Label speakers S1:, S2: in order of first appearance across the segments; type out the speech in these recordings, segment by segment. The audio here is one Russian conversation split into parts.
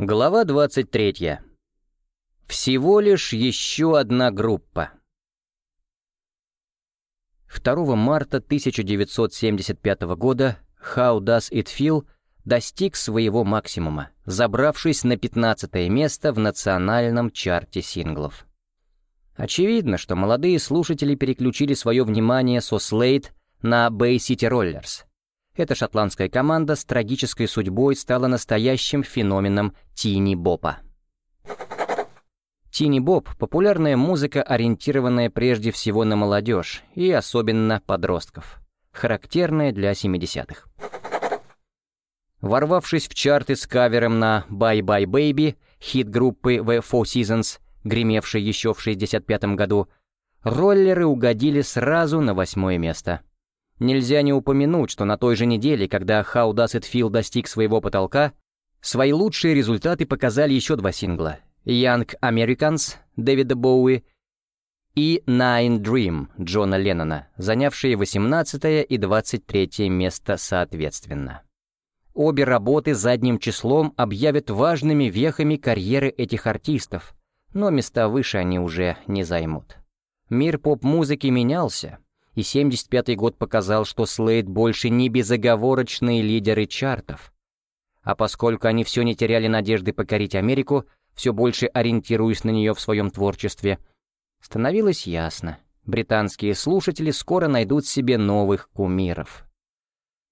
S1: Глава 23. Всего лишь еще одна группа. 2 марта 1975 года «How Does It Feel» достиг своего максимума, забравшись на 15 место в национальном чарте синглов. Очевидно, что молодые слушатели переключили свое внимание со Slate на Bay City Rollers — эта шотландская команда с трагической судьбой стала настоящим феноменом тини-бопа. Тини-боп — популярная музыка, ориентированная прежде всего на молодежь и особенно подростков, характерная для 70-х. Ворвавшись в чарты с кавером на «Bye Bye Baby», хит группы The Four Seasons, гремевший еще в 65 году, роллеры угодили сразу на восьмое место — Нельзя не упомянуть, что на той же неделе, когда How Does It Feel достиг своего потолка, свои лучшие результаты показали еще два сингла «Young Americans» Дэвида Боуи и «Nine Dream» Джона Леннона, занявшие 18 и 23 место соответственно. Обе работы задним числом объявят важными вехами карьеры этих артистов, но места выше они уже не займут. Мир поп-музыки менялся, и 75-й год показал, что Слейд больше не безоговорочные лидеры чартов. А поскольку они все не теряли надежды покорить Америку, все больше ориентируясь на нее в своем творчестве, становилось ясно, британские слушатели скоро найдут себе новых кумиров.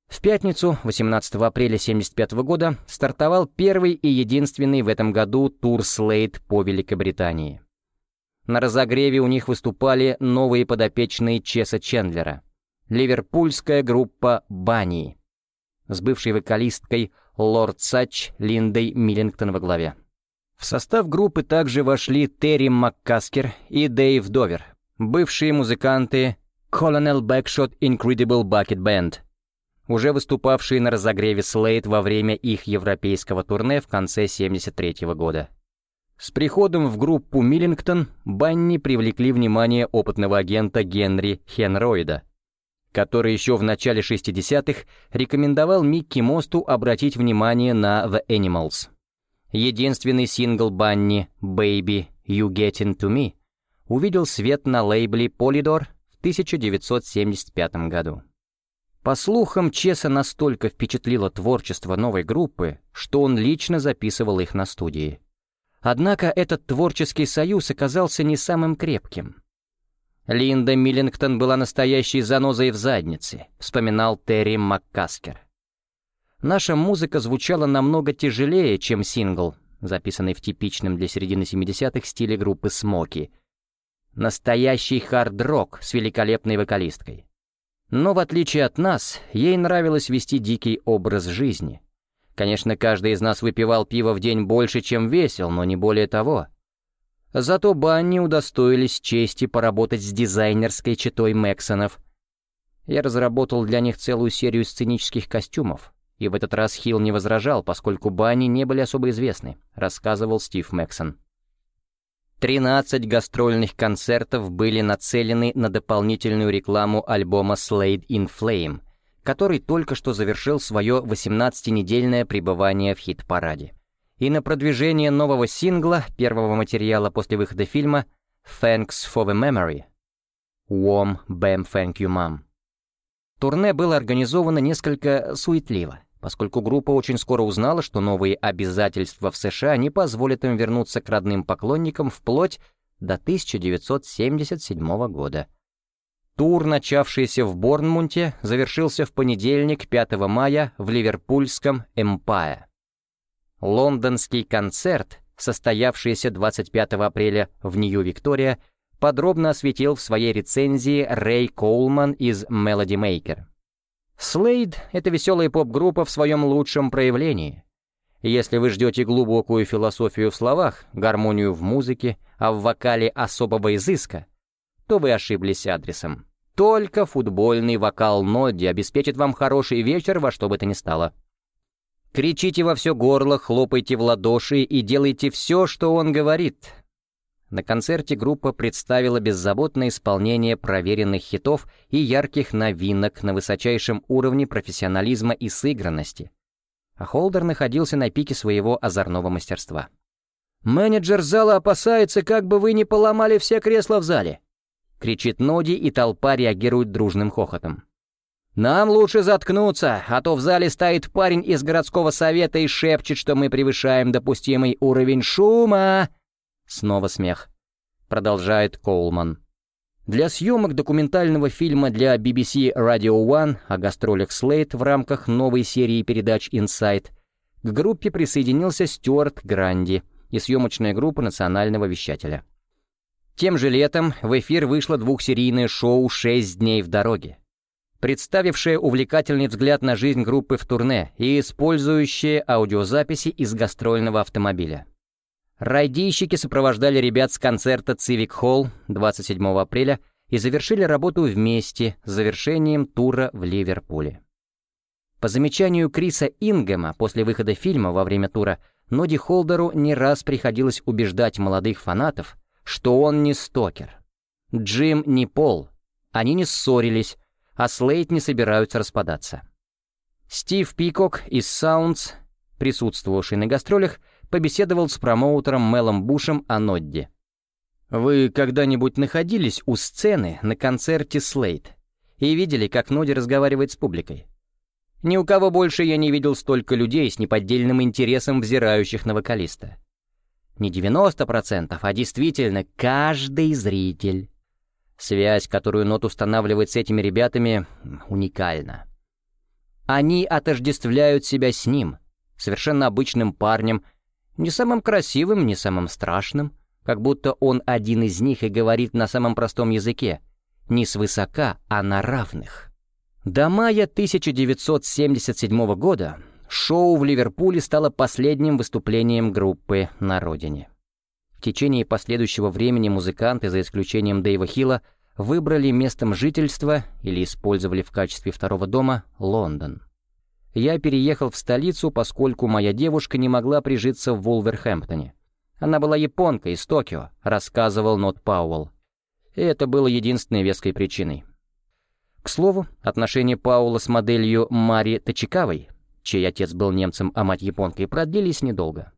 S1: В пятницу, 18 апреля 75 года, стартовал первый и единственный в этом году тур Слейд по Великобритании. На разогреве у них выступали новые подопечные Чеса Чендлера. Ливерпульская группа «Банни» с бывшей вокалисткой Лорд Сач Линдой Миллингтон во главе. В состав группы также вошли Терри Маккаскер и Дэйв Довер, бывшие музыканты Colonel Backshot Incredible Bucket Band, уже выступавшие на разогреве Слейд во время их европейского турне в конце 73 -го года. С приходом в группу Миллингтон Банни привлекли внимание опытного агента Генри Хенроида, который еще в начале 60-х рекомендовал Микки Мосту обратить внимание на The Animals. Единственный сингл Банни «Baby, You Getting To Me» увидел свет на лейбле Polydor в 1975 году. По слухам, Чеса настолько впечатлило творчество новой группы, что он лично записывал их на студии. Однако этот творческий союз оказался не самым крепким. Линда Миллингтон была настоящей занозой в заднице, вспоминал Терри Маккаскер. Наша музыка звучала намного тяжелее, чем сингл, записанный в типичном для середины 70-х стиле группы «Смоки». Настоящий хард-рок с великолепной вокалисткой. Но в отличие от нас, ей нравилось вести дикий образ жизни — Конечно, каждый из нас выпивал пиво в день больше, чем весил, но не более того. Зато Банни удостоились чести поработать с дизайнерской читой Мэксонов. Я разработал для них целую серию сценических костюмов, и в этот раз Хилл не возражал, поскольку Банни не были особо известны, рассказывал Стив Мэксон. 13 гастрольных концертов были нацелены на дополнительную рекламу альбома Slade in Flame, который только что завершил свое 18-недельное пребывание в хит-параде. И на продвижение нового сингла, первого материала после выхода фильма «Thanks for the Memory» «Warm Bam Thank You Mom». Турне было организовано несколько суетливо, поскольку группа очень скоро узнала, что новые обязательства в США не позволят им вернуться к родным поклонникам вплоть до 1977 года. Тур, начавшийся в Борнмунте, завершился в понедельник, 5 мая, в ливерпульском «Эмпае». Лондонский концерт, состоявшийся 25 апреля в Нью-Виктория, подробно осветил в своей рецензии Рэй Коулман из Melody Maker. Слейд — это веселая поп-группа в своем лучшем проявлении. Если вы ждете глубокую философию в словах, гармонию в музыке, а в вокале особого изыска — то вы ошиблись адресом. Только футбольный вокал Нодди обеспечит вам хороший вечер во что бы то ни стало. Кричите во все горло, хлопайте в ладоши и делайте все, что он говорит. На концерте группа представила беззаботное исполнение проверенных хитов и ярких новинок на высочайшем уровне профессионализма и сыгранности. а Холдер находился на пике своего озорного мастерства. «Менеджер зала опасается, как бы вы не поломали все кресла в зале!» — кричит Ноди, и толпа реагирует дружным хохотом. «Нам лучше заткнуться, а то в зале стоит парень из городского совета и шепчет, что мы превышаем допустимый уровень шума!» Снова смех. Продолжает Коулман. Для съемок документального фильма для BBC Radio One о гастролях Слейт в рамках новой серии передач Inside к группе присоединился Стюарт Гранди и съемочная группа национального вещателя. Тем же летом в эфир вышло двухсерийное шоу «Шесть дней в дороге», представившее увлекательный взгляд на жизнь группы в турне и использующее аудиозаписи из гастрольного автомобиля. Райдийщики сопровождали ребят с концерта Civic Hall 27 апреля и завершили работу вместе с завершением тура в Ливерпуле. По замечанию Криса Ингема после выхода фильма во время тура, Ноди Холдеру не раз приходилось убеждать молодых фанатов, что он не стокер. Джим не Пол. Они не ссорились, а Слейт не собираются распадаться. Стив Пикок из Sounds, присутствовавший на гастролях, побеседовал с промоутером Мелом Бушем о Нодди. «Вы когда-нибудь находились у сцены на концерте Слейт и видели, как Нодди разговаривает с публикой? Ни у кого больше я не видел столько людей с неподдельным интересом взирающих на вокалиста. Не 90%, а действительно каждый зритель. Связь, которую Нот устанавливает с этими ребятами, уникальна. Они отождествляют себя с ним, совершенно обычным парнем, не самым красивым, не самым страшным, как будто он один из них и говорит на самом простом языке, не свысока, а на равных. До мая 1977 года шоу в Ливерпуле стало последним выступлением группы на родине. В течение последующего времени музыканты, за исключением Дэйва Хилла, выбрали местом жительства или использовали в качестве второго дома Лондон. Я переехал в столицу, поскольку моя девушка не могла прижиться в Вулверхэмптоне. Она была японкой из Токио, рассказывал Нот Пауэлл. И это было единственной веской причиной. К слову, отношения Паула с моделью Мари Тачикавой чей отец был немцем, а мать японкой, продлились недолго.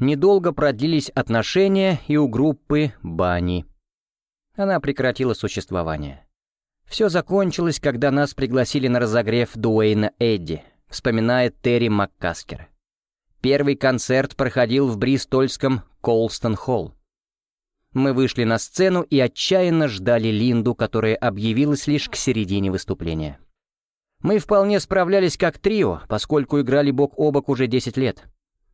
S1: Недолго продлились отношения и у группы Бани. Она прекратила существование. Все закончилось, когда нас пригласили на разогрев Дуэйна Эдди, вспоминает Терри Маккаскер. Первый концерт проходил в бристольском Колстон-Холл. Мы вышли на сцену и отчаянно ждали Линду, которая объявилась лишь к середине выступления. Мы вполне справлялись как трио, поскольку играли бок о бок уже 10 лет.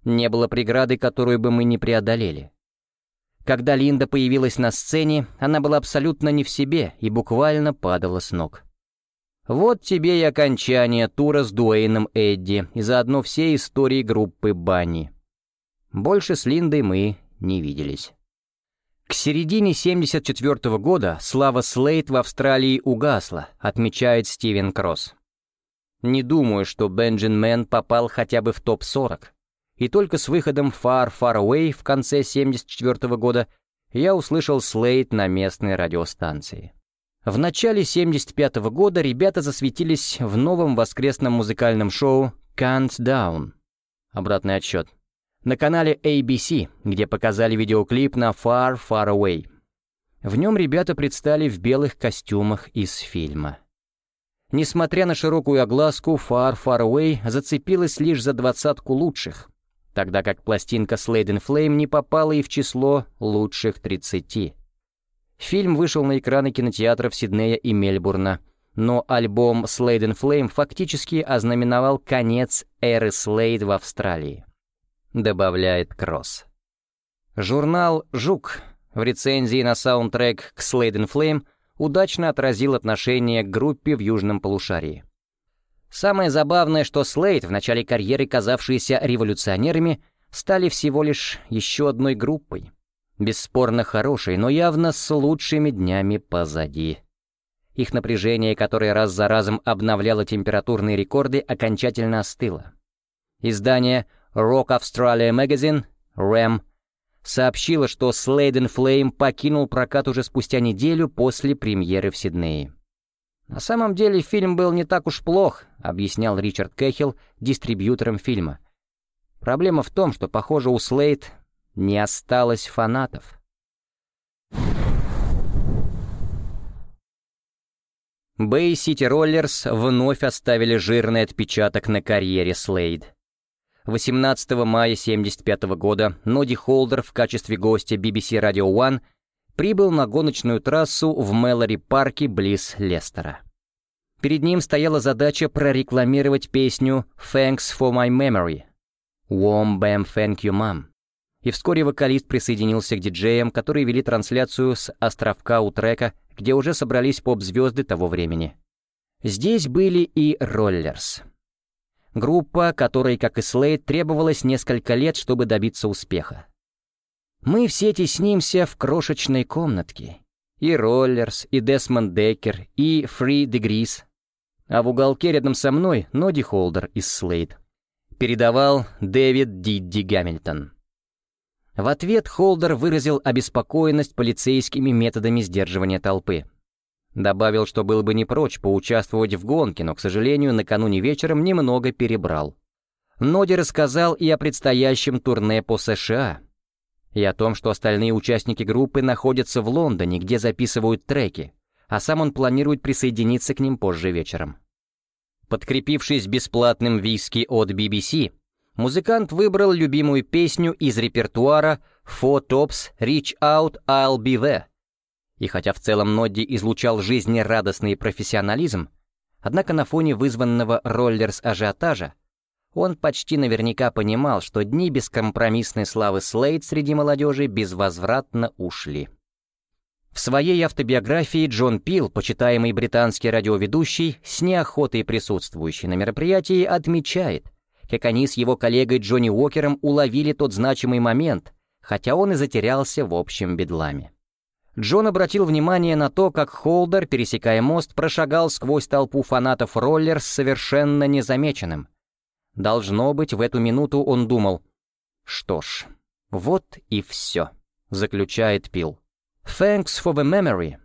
S1: Не было преграды, которую бы мы не преодолели. Когда Линда появилась на сцене, она была абсолютно не в себе и буквально падала с ног. Вот тебе и окончание тура с Дуэйном Эдди и заодно все истории группы Банни. Больше с Линдой мы не виделись. К середине 74 -го года слава Слейд в Австралии угасла, отмечает Стивен Кросс. Не думаю, что Bangin' Man попал хотя бы в топ-40. И только с выходом Far Far Away в конце 74 года я услышал Слейд на местной радиостанции. В начале 75 -го года ребята засветились в новом воскресном музыкальном шоу Countdown. Обратный отсчет. На канале ABC, где показали видеоклип на Far Far Away. В нем ребята предстали в белых костюмах из фильма. Несмотря на широкую огласку, Far Far Away зацепилась лишь за двадцатку лучших, тогда как пластинка Slade in Flame не попала и в число лучших 30. Фильм вышел на экраны кинотеатров Сиднея и Мельбурна, но альбом Slade in Flame фактически ознаменовал конец эры Slade в Австралии, добавляет Кросс. Журнал «Жук» в рецензии на саундтрек к Slade in Flame – удачно отразил отношение к группе в Южном полушарии. Самое забавное, что Слейд, в начале карьеры казавшиеся революционерами, стали всего лишь еще одной группой. Бесспорно хорошей, но явно с лучшими днями позади. Их напряжение, которое раз за разом обновляло температурные рекорды, окончательно остыло. Издание Rock Australia Magazine, RAM, сообщила, что Slade Flame покинул прокат уже спустя неделю после премьеры в Сиднее. «На самом деле фильм был не так уж плох», — объяснял Ричард Кэхилл дистрибьютором фильма. «Проблема в том, что, похоже, у Слейд не осталось фанатов». Бэй Сити Роллерс вновь оставили жирный отпечаток на карьере Слейд. 18 мая 1975 года Ноди Холдер в качестве гостя BBC Radio One прибыл на гоночную трассу в Мэлори-парке близ Лестера. Перед ним стояла задача прорекламировать песню «Thanks for my memory» «Warm Bam Thank You Mom». И вскоре вокалист присоединился к диджеям, которые вели трансляцию с островка у трека, где уже собрались поп-звезды того времени. Здесь были и Роллерс. Группа, которой, как и Слейд, требовалось несколько лет, чтобы добиться успеха. Мы все теснимся в крошечной комнатке. И Роллерс, и Десмонд Деккер, и Фри Дегрис. А в уголке рядом со мной Ноди Холдер из Слейд. Передавал Дэвид Дидди Гамильтон. В ответ Холдер выразил обеспокоенность полицейскими методами сдерживания толпы. Добавил, что был бы не прочь поучаствовать в гонке, но, к сожалению, накануне вечером немного перебрал. Ноди рассказал и о предстоящем турне по США, и о том, что остальные участники группы находятся в Лондоне, где записывают треки, а сам он планирует присоединиться к ним позже вечером. Подкрепившись бесплатным виски от BBC, музыкант выбрал любимую песню из репертуара «Four Tops Reach Out, I'll Be There». И хотя в целом Нодди излучал жизнерадостный профессионализм, однако на фоне вызванного роллерс ажиотажа он почти наверняка понимал, что дни бескомпромиссной славы Слейд среди молодежи безвозвратно ушли. В своей автобиографии Джон Пил, почитаемый британский радиоведущий, с неохотой присутствующий на мероприятии, отмечает, как они с его коллегой Джонни Уокером уловили тот значимый момент, хотя он и затерялся в общем бедламе. Джон обратил внимание на то, как Холдер, пересекая мост, прошагал сквозь толпу фанатов роллер совершенно незамеченным — Должно быть, в эту минуту он думал. «Что ж, вот и все», — заключает Пил. «Thanks for the memory.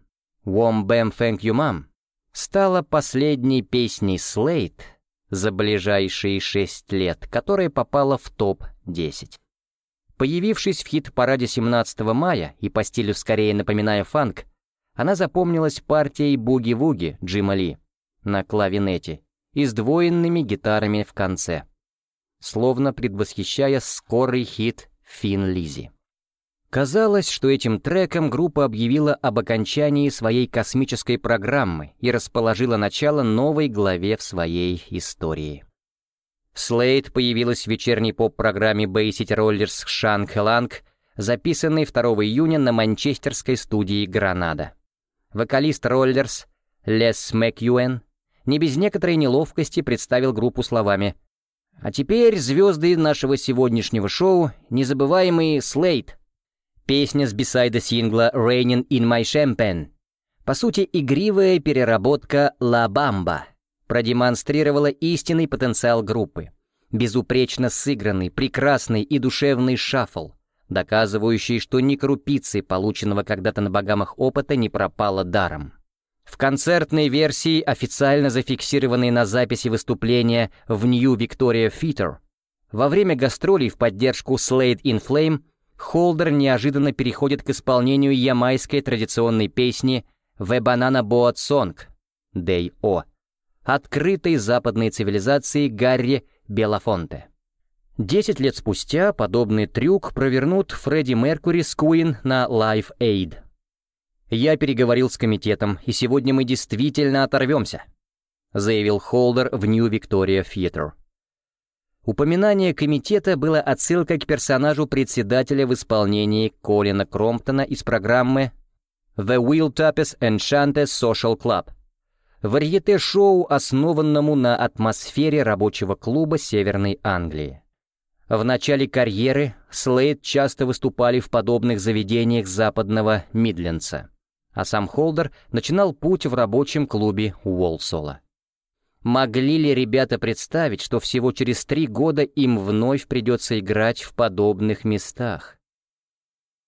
S1: Wom bam thank you, mom» стала последней песней Слейт за ближайшие шесть лет, которая попала в топ-10. Появившись в хит-параде 17 мая и по стилю скорее напоминая фанк, она запомнилась партией «Буги-вуги» Джима Ли на клавинете и сдвоенными гитарами в конце, словно предвосхищая скорый хит Фин Лизи. Казалось, что этим треком группа объявила об окончании своей космической программы и расположила начало новой главе в своей истории. Слейд появилась в вечерней поп-программе City Rollers «Шанг Ланг», записанной 2 июня на манчестерской студии «Гранада». Вокалист Роллерс Лес Мэкьюэн не без некоторой неловкости представил группу словами «А теперь звезды нашего сегодняшнего шоу, незабываемый Слейд». Песня с бисайда сингла «Raining in my champagne». По сути, игривая переработка «La Bamba» продемонстрировала истинный потенциал группы. Безупречно сыгранный, прекрасный и душевный шаффл, доказывающий, что ни крупицы полученного когда-то на богамах опыта не пропало даром. В концертной версии, официально зафиксированной на записи выступления в New Victoria Theatre, во время гастролей в поддержку Slade in Flame Холдер неожиданно переходит к исполнению ямайской традиционной песни «The Banana Boat Song» Day O, открытой западной цивилизации Гарри Белафонте. Десять лет спустя подобный трюк провернут Фредди Меркури с Queen на Live Aid. «Я переговорил с комитетом, и сегодня мы действительно оторвемся», заявил Холдер в New Victoria Theatre. Упоминание комитета было отсылкой к персонажу председателя в исполнении Колина Кромптона из программы «The Will Tappes Enchanted Social Club», варьете-шоу, основанному на атмосфере рабочего клуба Северной Англии. В начале карьеры Слейд часто выступали в подобных заведениях западного Мидлендса а сам Холдер начинал путь в рабочем клубе Уолсола. Могли ли ребята представить, что всего через три года им вновь придется играть в подобных местах?